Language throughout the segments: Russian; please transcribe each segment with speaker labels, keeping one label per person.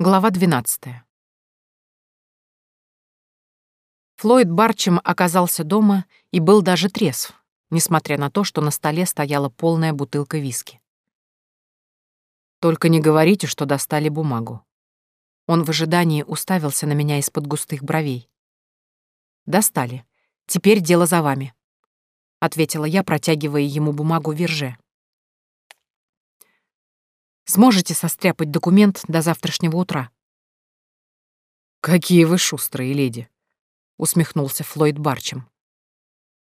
Speaker 1: Глава 12. Флойд Барчем оказался дома и был даже трезв, несмотря на то, что на столе стояла полная бутылка виски. «Только не говорите, что достали бумагу». Он в ожидании уставился на меня из-под густых бровей. «Достали. Теперь дело за вами», — ответила я, протягивая ему бумагу Верже. Сможете состряпать документ до завтрашнего утра?»
Speaker 2: «Какие вы шустрые, леди!» — усмехнулся Флойд Барчем.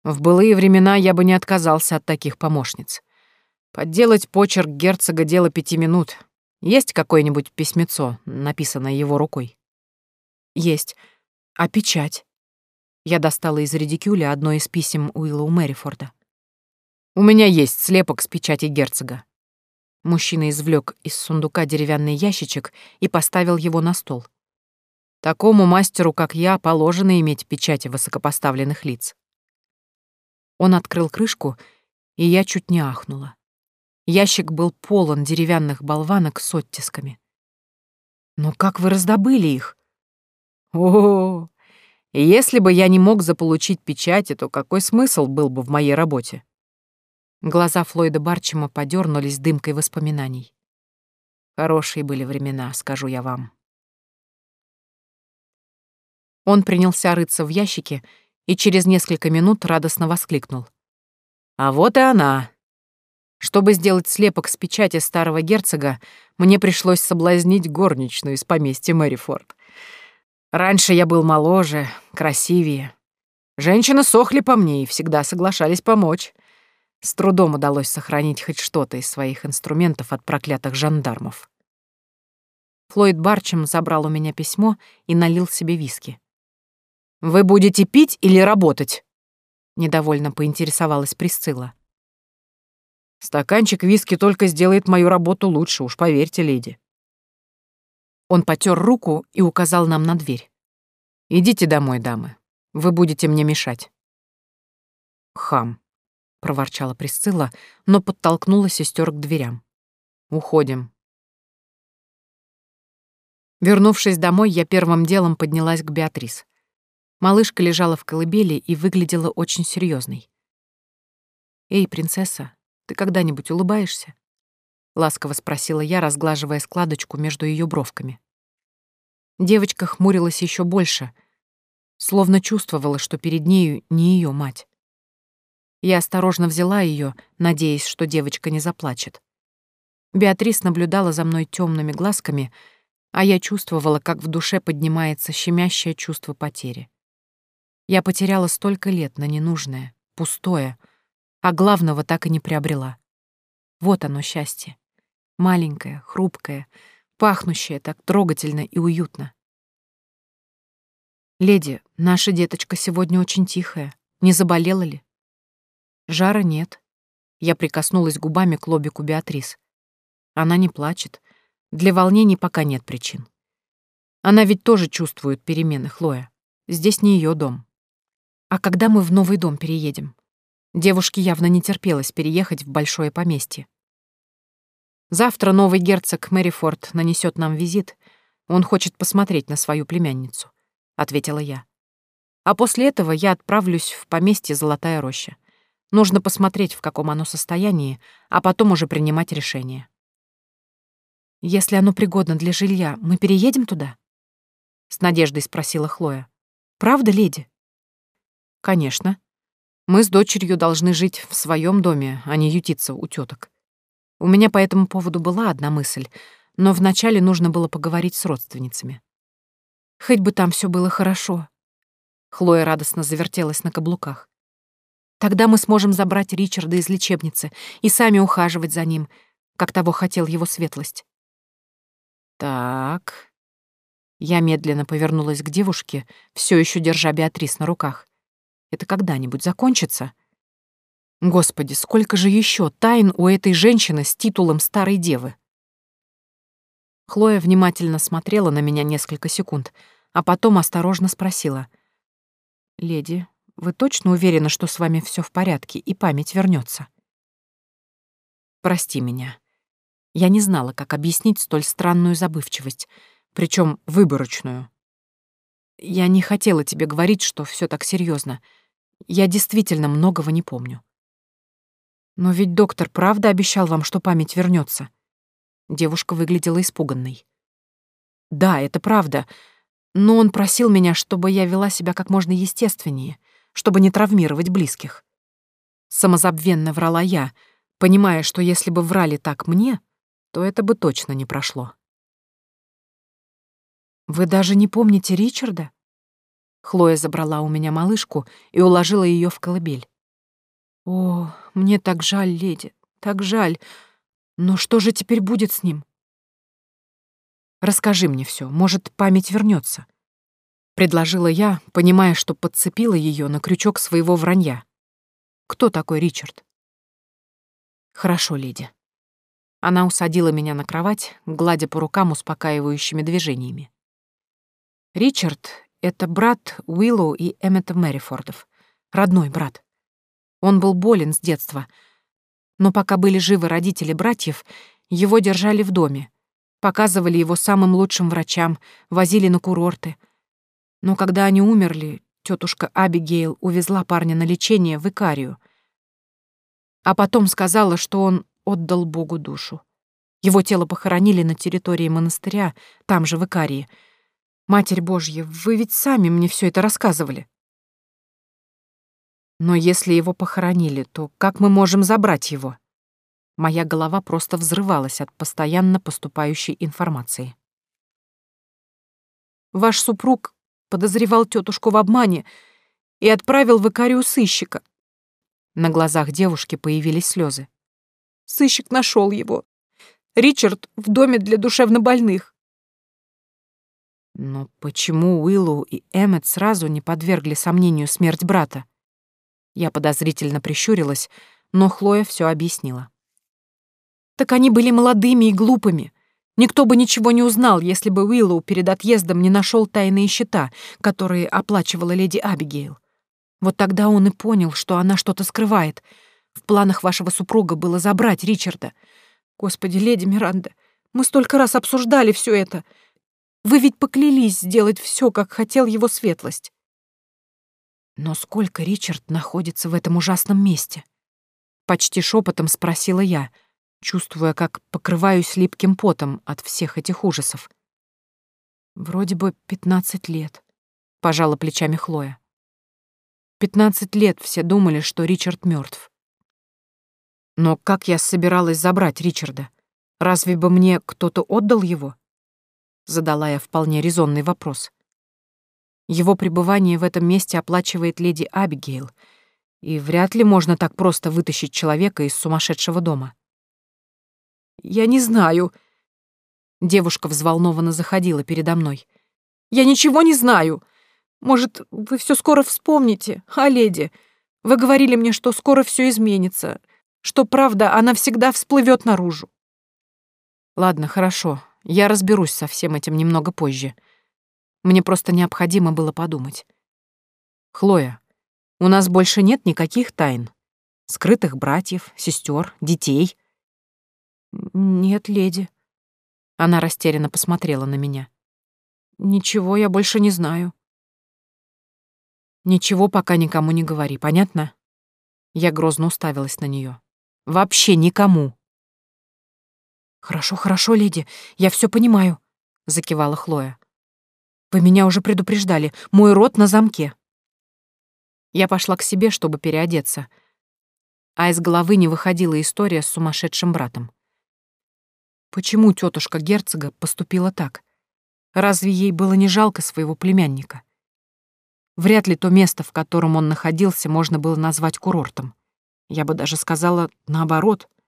Speaker 2: «В былые времена я бы не отказался от таких помощниц. Подделать почерк герцога — дело пяти минут. Есть какое-нибудь письмецо, написанное его рукой?»
Speaker 1: «Есть. А печать?» Я достала из редикюля одно из писем Уилла у Мэрифорда.
Speaker 2: «У меня есть слепок с печати герцога.
Speaker 1: Мужчина извлек из сундука деревянный ящичек и поставил его на стол.
Speaker 2: Такому мастеру, как я, положено иметь печати высокопоставленных лиц.
Speaker 1: Он открыл крышку, и я чуть не ахнула. Ящик был полон деревянных болванок с оттисками. «Но как вы раздобыли их?»
Speaker 2: «О, если бы я не мог заполучить печати, то какой смысл был бы в моей работе?»
Speaker 1: Глаза Флойда Барчема подернулись дымкой воспоминаний.
Speaker 2: Хорошие были времена, скажу я вам.
Speaker 1: Он принялся рыться в ящике и через несколько минут радостно воскликнул.
Speaker 2: «А вот и она!» Чтобы сделать слепок с печати старого герцога, мне пришлось соблазнить горничную из поместья Мэрифорд. Раньше я был моложе, красивее. Женщины сохли по мне и всегда соглашались помочь. С трудом удалось сохранить хоть что-то из своих инструментов от проклятых жандармов.
Speaker 1: Флойд Барчем забрал у меня письмо и налил себе виски.
Speaker 2: «Вы будете пить или работать?»
Speaker 1: — недовольно поинтересовалась Присцилла.
Speaker 2: «Стаканчик виски только сделает мою работу лучше, уж поверьте, леди».
Speaker 1: Он потер руку и указал нам на дверь.
Speaker 2: «Идите домой, дамы. Вы будете мне мешать».
Speaker 1: Хам. — проворчала Присцилла, но подтолкнула сестер к дверям.
Speaker 2: «Уходим».
Speaker 1: Вернувшись домой, я первым делом поднялась к Беатрис. Малышка лежала в колыбели и выглядела очень серьезной. «Эй, принцесса, ты когда-нибудь улыбаешься?» — ласково спросила я, разглаживая складочку между ее бровками. Девочка хмурилась еще больше, словно чувствовала, что перед нею не ее мать. Я осторожно взяла ее, надеясь, что девочка не заплачет. Беатрис наблюдала за мной темными глазками, а я чувствовала, как в душе поднимается щемящее чувство потери. Я потеряла столько лет на ненужное, пустое, а главного так и не приобрела. Вот оно счастье. Маленькое, хрупкое, пахнущее так трогательно и уютно. «Леди, наша деточка сегодня очень тихая. Не заболела ли?» Жара нет. Я прикоснулась губами к лобику Беатрис. Она не плачет. Для волнений пока нет причин. Она ведь тоже чувствует перемены, Хлоя. Здесь не ее дом. А когда мы в новый дом переедем? Девушке явно не терпелось переехать в большое поместье. Завтра новый герцог Мэрифорд нанесет нам визит. Он хочет посмотреть на свою племянницу, — ответила я. А после этого я отправлюсь в поместье Золотая роща. Нужно посмотреть, в каком оно состоянии, а потом уже принимать решение. «Если оно пригодно для жилья, мы переедем туда?» — с надеждой спросила Хлоя. «Правда, леди?» «Конечно. Мы с дочерью должны жить в своем доме, а не ютиться у теток. У меня по этому поводу была одна мысль, но вначале нужно было поговорить с родственницами. Хоть бы там все было хорошо». Хлоя радостно завертелась на каблуках. Тогда мы сможем забрать Ричарда из лечебницы и сами ухаживать за ним, как того хотел его светлость. Так. Я медленно повернулась к девушке, все еще держа Беатрис на руках. Это когда-нибудь закончится? Господи, сколько же еще тайн у этой женщины с титулом старой девы? Хлоя внимательно смотрела на меня несколько секунд, а потом осторожно спросила. «Леди, вы точно уверены, что с вами все в порядке и память вернется? Прости меня. Я не знала, как объяснить столь странную забывчивость.
Speaker 2: причем выборочную.
Speaker 1: Я не хотела тебе говорить, что все так серьезно. Я действительно многого не помню. Но ведь доктор правда обещал вам, что память вернется. Девушка выглядела испуганной. Да, это правда, но он просил меня, чтобы я вела себя как можно естественнее, чтобы не травмировать близких. Самозабвенно врала я, понимая, что если бы врали так мне, то это бы точно не прошло. «Вы даже не помните Ричарда?» Хлоя забрала у меня малышку и уложила ее в колыбель. «О, мне так жаль, леди, так жаль. Но что же теперь будет с ним?» «Расскажи мне все, может, память вернется. Предложила я, понимая, что подцепила ее на крючок своего вранья. «Кто такой Ричард?» «Хорошо, леди». Она усадила меня на кровать, гладя по рукам успокаивающими движениями. Ричард — это брат Уиллоу и Эммета Мэрифордов, родной брат. Он был болен с детства, но пока были живы родители братьев, его держали в доме, показывали его самым лучшим врачам, возили на курорты. Но когда они умерли, тетушка Абигейл увезла парня на лечение в Икарию, а потом сказала, что он отдал Богу душу. Его тело похоронили на территории монастыря, там же, в Икарии. Матерь Божья, вы ведь сами мне все это рассказывали. Но если его похоронили, то как мы можем забрать его? Моя голова просто взрывалась от постоянно поступающей информации. Ваш супруг подозревал тетушку в обмане и отправил в Икарию сыщика. На глазах девушки появились слезы. Сыщик нашел его. Ричард в доме для душевнобольных. Но почему Уиллоу и Эммет сразу не подвергли сомнению смерть брата? Я подозрительно прищурилась, но Хлоя все объяснила. Так они были молодыми и глупыми. Никто бы ничего не узнал, если бы Уиллоу перед отъездом не нашел тайные счета, которые оплачивала леди Абигейл. Вот тогда он и понял, что она что-то скрывает. В планах вашего супруга было забрать Ричарда. Господи, леди Миранда, мы столько раз обсуждали все это. Вы ведь поклялись сделать все, как хотел его светлость. Но сколько Ричард находится в этом ужасном месте? Почти шепотом спросила я, чувствуя, как покрываюсь липким потом от всех этих ужасов. Вроде бы пятнадцать лет, пожала плечами Хлоя. Пятнадцать лет все думали, что Ричард мертв. Но как я собиралась забрать Ричарда? Разве бы мне кто-то отдал его? Задала я вполне резонный вопрос. Его пребывание в этом месте оплачивает леди Абигейл, и вряд ли можно так просто вытащить человека из сумасшедшего дома. «Я не знаю», — девушка взволнованно заходила передо мной. «Я ничего не знаю. Может, вы все скоро вспомните, а, леди? Вы говорили мне, что скоро все изменится, что правда, она всегда всплывет наружу». «Ладно, хорошо, я разберусь со всем этим немного позже», мне просто необходимо было подумать. «Хлоя, у нас больше нет никаких тайн. Скрытых братьев, сестер, детей». «Нет, леди». Она растерянно посмотрела на меня. «Ничего я больше не знаю». «Ничего пока никому не говори, понятно?» Я грозно уставилась на нее. «Вообще никому!» «Хорошо, хорошо, леди, я все понимаю», — закивала Хлоя. Вы меня уже предупреждали. Мой рот на замке. Я пошла к себе, чтобы переодеться. А из головы не выходила история с сумасшедшим братом. Почему тетушка герцога поступила так? Разве ей было не жалко своего племянника? Вряд ли то место, в котором он находился, можно было назвать курортом. Я бы даже сказала наоборот —